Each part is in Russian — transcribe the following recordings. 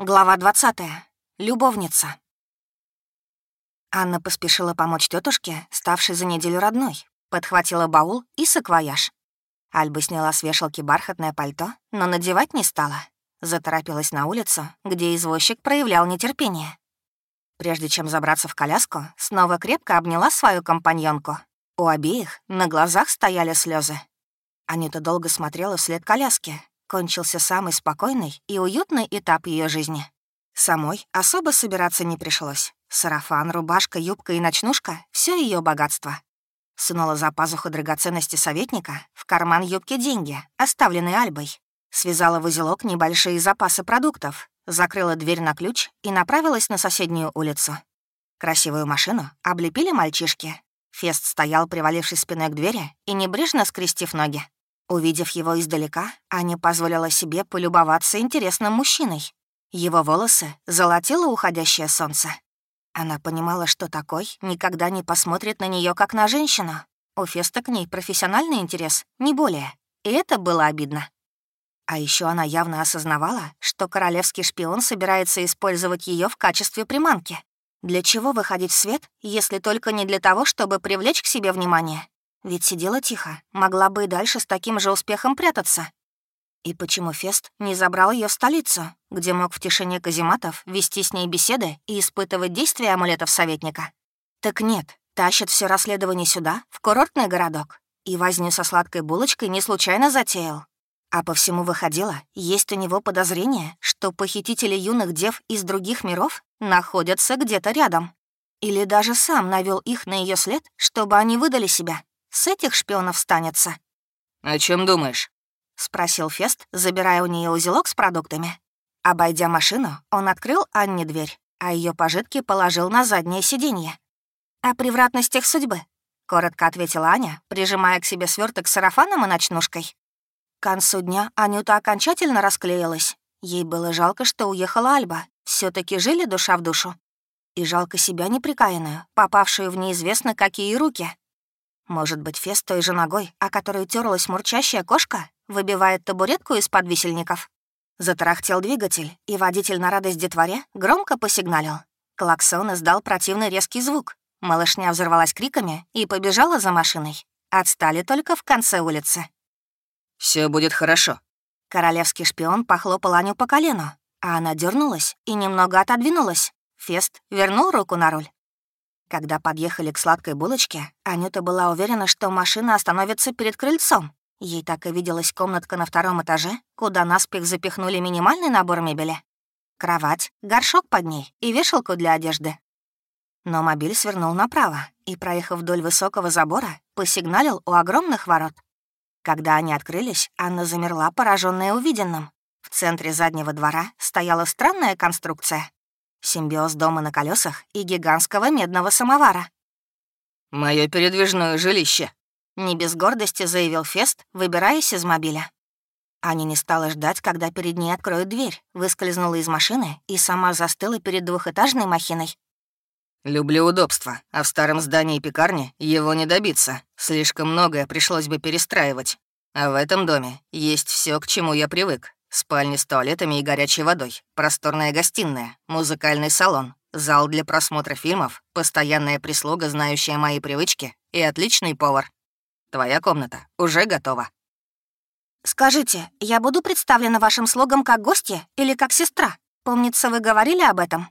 Глава 20. Любовница. Анна поспешила помочь тетушке, ставшей за неделю родной. Подхватила баул и саквояж. Альба сняла с вешалки бархатное пальто, но надевать не стала. Заторопилась на улицу, где извозчик проявлял нетерпение. Прежде чем забраться в коляску, снова крепко обняла свою компаньонку. У обеих на глазах стояли слезы. Анита долго смотрела вслед коляски, кончился самый спокойный и уютный этап ее жизни. Самой особо собираться не пришлось. Сарафан, рубашка, юбка и ночнушка — все ее богатство. Сунула за пазуху драгоценности советника в карман юбки деньги, оставленные Альбой. Связала в узелок небольшие запасы продуктов, закрыла дверь на ключ и направилась на соседнюю улицу. Красивую машину облепили мальчишки. Фест стоял, привалившись спиной к двери и небрежно скрестив ноги. Увидев его издалека, Аня позволила себе полюбоваться интересным мужчиной. Его волосы золотило уходящее солнце. Она понимала, что такой никогда не посмотрит на нее как на женщину. У Феста к ней профессиональный интерес, не более. И это было обидно. А еще она явно осознавала, что королевский шпион собирается использовать ее в качестве приманки. Для чего выходить в свет, если только не для того, чтобы привлечь к себе внимание? Ведь сидела тихо, могла бы и дальше с таким же успехом прятаться. И почему Фест не забрал ее в столицу, где мог в тишине казематов вести с ней беседы и испытывать действия амулетов советника? Так нет, тащит все расследование сюда, в курортный городок. И возню со сладкой булочкой не случайно затеял. А по всему выходило, есть у него подозрение, что похитители юных дев из других миров находятся где-то рядом. Или даже сам навел их на ее след, чтобы они выдали себя. С этих шпионов станется». «О чем думаешь?» — спросил Фест, забирая у нее узелок с продуктами. Обойдя машину, он открыл Анне дверь, а ее пожитки положил на заднее сиденье. «О превратностях судьбы», — коротко ответила Аня, прижимая к себе сверток с сарафаном и ночнушкой. К концу дня Анюта окончательно расклеилась. Ей было жалко, что уехала Альба. все таки жили душа в душу. И жалко себя неприкаянную, попавшую в неизвестно какие руки. Может быть, Фест той же ногой, о которой терлась мурчащая кошка, выбивает табуретку из-под висельников? Затарахтел двигатель, и водитель на радость детворе громко посигналил. Клаксон издал противный резкий звук. Малышня взорвалась криками и побежала за машиной. Отстали только в конце улицы. Все будет хорошо». Королевский шпион похлопал Аню по колену, а она дернулась и немного отодвинулась. Фест вернул руку на руль. Когда подъехали к сладкой булочке, Анюта была уверена, что машина остановится перед крыльцом. Ей так и виделась комнатка на втором этаже, куда наспех запихнули минимальный набор мебели. Кровать, горшок под ней и вешалку для одежды. Но мобиль свернул направо и, проехав вдоль высокого забора, посигналил у огромных ворот. Когда они открылись, Анна замерла, пораженная увиденным. В центре заднего двора стояла странная конструкция. Симбиоз дома на колесах и гигантского медного самовара. Мое передвижное жилище», — не без гордости заявил Фест, выбираясь из мобиля. Аня не стала ждать, когда перед ней откроют дверь, выскользнула из машины и сама застыла перед двухэтажной махиной. «Люблю удобство, а в старом здании пекарни его не добиться. Слишком многое пришлось бы перестраивать. А в этом доме есть все, к чему я привык. Спальни с туалетами и горячей водой, просторная гостиная, музыкальный салон, зал для просмотра фильмов, постоянная прислуга, знающая мои привычки, и отличный повар. Твоя комната уже готова. «Скажите, я буду представлена вашим слугам как гостья или как сестра? Помнится, вы говорили об этом?»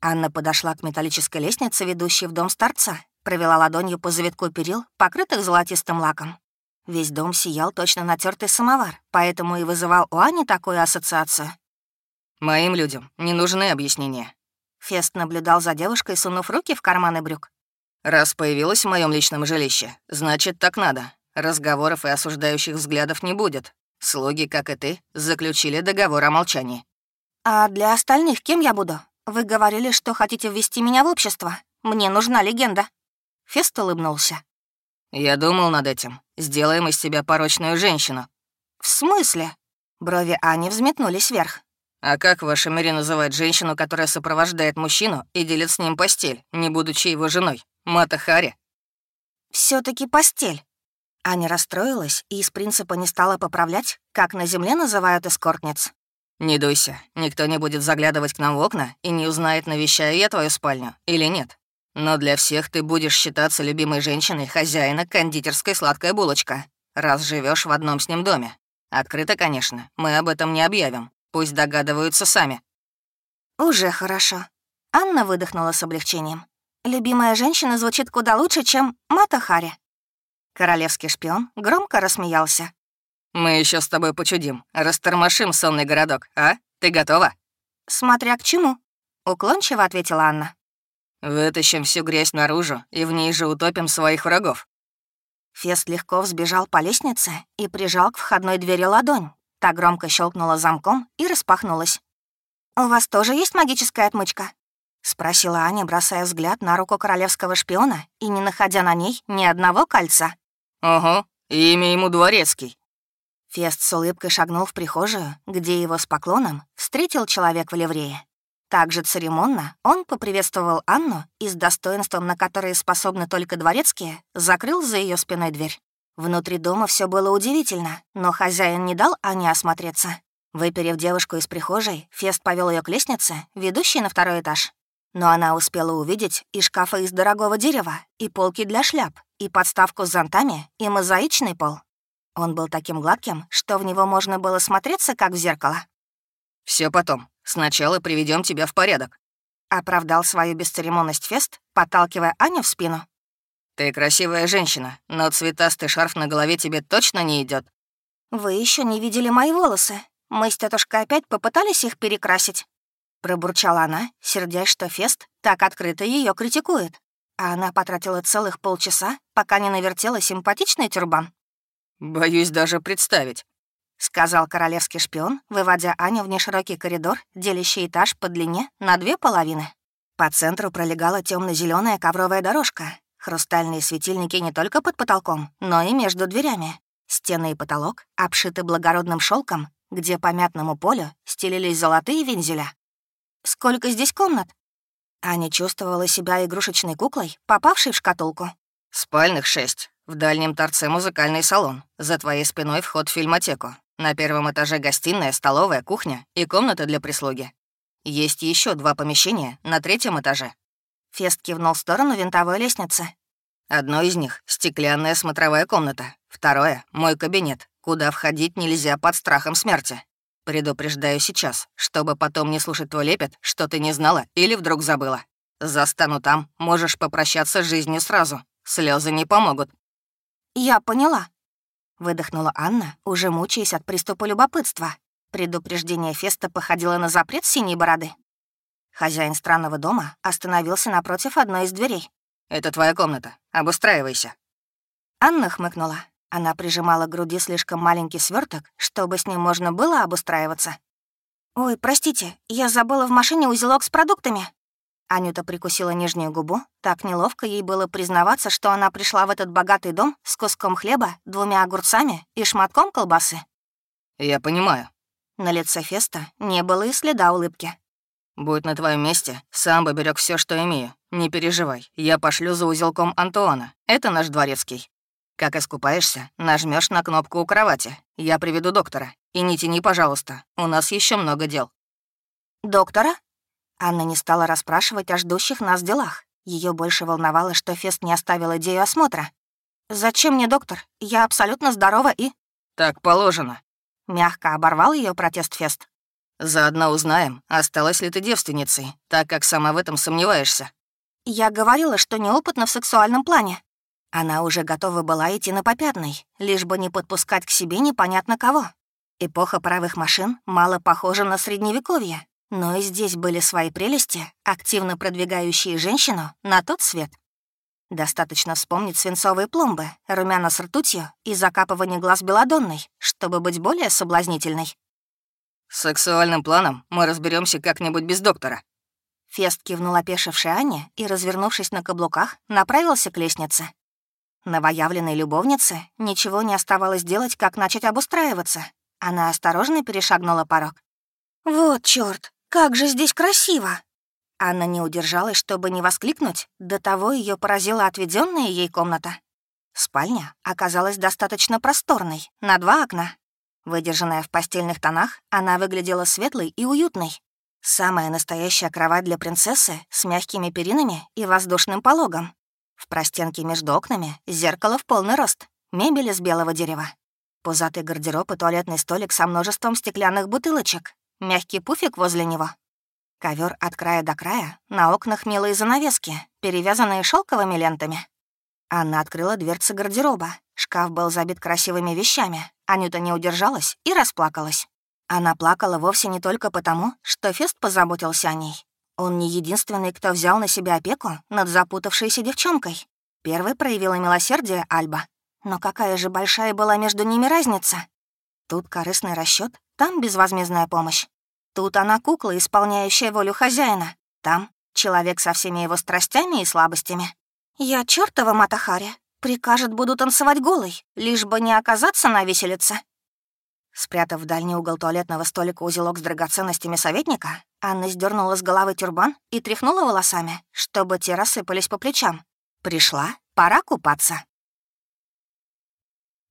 Анна подошла к металлической лестнице, ведущей в дом старца, провела ладонью по завитку перил, покрытых золотистым лаком. Весь дом сиял точно натертый самовар, поэтому и вызывал у Ани такую ассоциацию. «Моим людям не нужны объяснения». Фест наблюдал за девушкой, сунув руки в карманы брюк. «Раз появилась в моем личном жилище, значит, так надо. Разговоров и осуждающих взглядов не будет. Слуги, как и ты, заключили договор о молчании». «А для остальных кем я буду? Вы говорили, что хотите ввести меня в общество. Мне нужна легенда». Фест улыбнулся. «Я думал над этим. Сделаем из тебя порочную женщину». «В смысле?» Брови Ани взметнулись вверх. «А как в вашем мире называют женщину, которая сопровождает мужчину и делит с ним постель, не будучи его женой? Мата Хари?» все таки постель». Аня расстроилась и из принципа не стала поправлять, как на земле называют эскортниц. Не дуйся, никто не будет заглядывать к нам в окна и не узнает, навещаю я твою спальню или нет. Но для всех ты будешь считаться любимой женщиной хозяина кондитерской сладкая булочка, раз живешь в одном с ним доме. Открыто, конечно, мы об этом не объявим. Пусть догадываются сами». «Уже хорошо». Анна выдохнула с облегчением. «Любимая женщина звучит куда лучше, чем Мата Хари». Королевский шпион громко рассмеялся. «Мы еще с тобой почудим, растормошим сонный городок, а? Ты готова?» «Смотря к чему», — уклончиво ответила Анна. «Вытащим всю грязь наружу и в ней же утопим своих врагов». Фест легко взбежал по лестнице и прижал к входной двери ладонь. Та громко щелкнула замком и распахнулась. «У вас тоже есть магическая отмычка?» — спросила Аня, бросая взгляд на руку королевского шпиона и не находя на ней ни одного кольца. «Ого, имя ему Дворецкий». Фест с улыбкой шагнул в прихожую, где его с поклоном встретил человек в ливрее. Также церемонно он поприветствовал Анну и с достоинством, на которое способны только дворецкие, закрыл за ее спиной дверь. Внутри дома все было удивительно, но хозяин не дал Ане осмотреться. Выперев девушку из прихожей, Фест повел ее к лестнице, ведущей на второй этаж. Но она успела увидеть и шкафы из дорогого дерева, и полки для шляп, и подставку с зонтами, и мозаичный пол. Он был таким гладким, что в него можно было смотреться, как в зеркало. Все потом. Сначала приведем тебя в порядок», — оправдал свою бесцеремонность Фест, подталкивая Аню в спину. «Ты красивая женщина, но цветастый шарф на голове тебе точно не идет. «Вы еще не видели мои волосы. Мы с тетушкой опять попытались их перекрасить». Пробурчала она, сердясь, что Фест так открыто ее критикует. А она потратила целых полчаса, пока не навертела симпатичный тюрбан. «Боюсь даже представить», — сказал королевский шпион, выводя Аню в неширокий коридор, делящий этаж по длине на две половины. По центру пролегала темно зеленая ковровая дорожка. Хрустальные светильники не только под потолком, но и между дверями. Стены и потолок обшиты благородным шелком, где по мятному полю стелились золотые вензеля. «Сколько здесь комнат?» Аня чувствовала себя игрушечной куклой, попавшей в шкатулку. «Спальных шесть. В дальнем торце музыкальный салон. За твоей спиной вход в фильмотеку. На первом этаже гостиная, столовая, кухня и комната для прислуги. Есть еще два помещения на третьем этаже. Фест кивнул в сторону винтовой лестницы. Одно из них — стеклянная смотровая комната. Второе — мой кабинет, куда входить нельзя под страхом смерти. Предупреждаю сейчас, чтобы потом не слушать твой лепет, что ты не знала или вдруг забыла. Застану там, можешь попрощаться с жизнью сразу. Слезы не помогут. «Я поняла», Выдохнула Анна, уже мучаясь от приступа любопытства. Предупреждение Феста походило на запрет синей бороды. Хозяин странного дома остановился напротив одной из дверей. «Это твоя комната. Обустраивайся». Анна хмыкнула. Она прижимала к груди слишком маленький сверток, чтобы с ним можно было обустраиваться. «Ой, простите, я забыла в машине узелок с продуктами». Анюта прикусила нижнюю губу. Так неловко ей было признаваться, что она пришла в этот богатый дом с куском хлеба, двумя огурцами и шматком колбасы. «Я понимаю». На лице Феста не было и следа улыбки. «Будь на твоем месте, сам бы берег все, что имею. Не переживай, я пошлю за узелком Антуана. Это наш дворецкий. Как искупаешься, нажмешь на кнопку у кровати. Я приведу доктора. И не тяни, пожалуйста, у нас еще много дел». «Доктора?» Анна не стала расспрашивать о ждущих нас делах. Ее больше волновало, что Фест не оставил идею осмотра. «Зачем мне доктор? Я абсолютно здорова и...» «Так положено». Мягко оборвал ее протест Фест. «Заодно узнаем, осталась ли ты девственницей, так как сама в этом сомневаешься». «Я говорила, что неопытна в сексуальном плане». Она уже готова была идти на попятный, лишь бы не подпускать к себе непонятно кого. Эпоха паровых машин мало похожа на Средневековье, но и здесь были свои прелести, активно продвигающие женщину на тот свет. Достаточно вспомнить свинцовые пломбы, румяна с ртутью и закапывание глаз белодонной, чтобы быть более соблазнительной. «С сексуальным планом мы разберемся как-нибудь без доктора». Фест кивнул опешившей Анне и, развернувшись на каблуках, направился к лестнице. Новоявленной любовнице ничего не оставалось делать, как начать обустраиваться. Она осторожно перешагнула порог. «Вот чёрт, как же здесь красиво!» Анна не удержалась, чтобы не воскликнуть, до того ее поразила отведенная ей комната. Спальня оказалась достаточно просторной, на два окна. Выдержанная в постельных тонах, она выглядела светлой и уютной. Самая настоящая кровать для принцессы с мягкими перинами и воздушным пологом. В простенке между окнами зеркало в полный рост, мебель из белого дерева. Пузатый гардероб и туалетный столик со множеством стеклянных бутылочек, мягкий пуфик возле него. Ковер от края до края, на окнах милые занавески, перевязанные шелковыми лентами. Анна открыла дверцы гардероба. Шкаф был забит красивыми вещами. Анюта не удержалась и расплакалась. Она плакала вовсе не только потому, что Фест позаботился о ней. Он не единственный, кто взял на себя опеку над запутавшейся девчонкой. Первой проявила милосердие Альба. Но какая же большая была между ними разница? Тут корыстный расчет, там безвозмездная помощь. Тут она кукла, исполняющая волю хозяина. Там человек со всеми его страстями и слабостями. «Я чёртова Матахари. Прикажет, буду танцевать голой, лишь бы не оказаться на виселице». Спрятав в дальний угол туалетного столика узелок с драгоценностями советника, Анна сдернула с головы тюрбан и тряхнула волосами, чтобы те рассыпались по плечам. Пришла, пора купаться.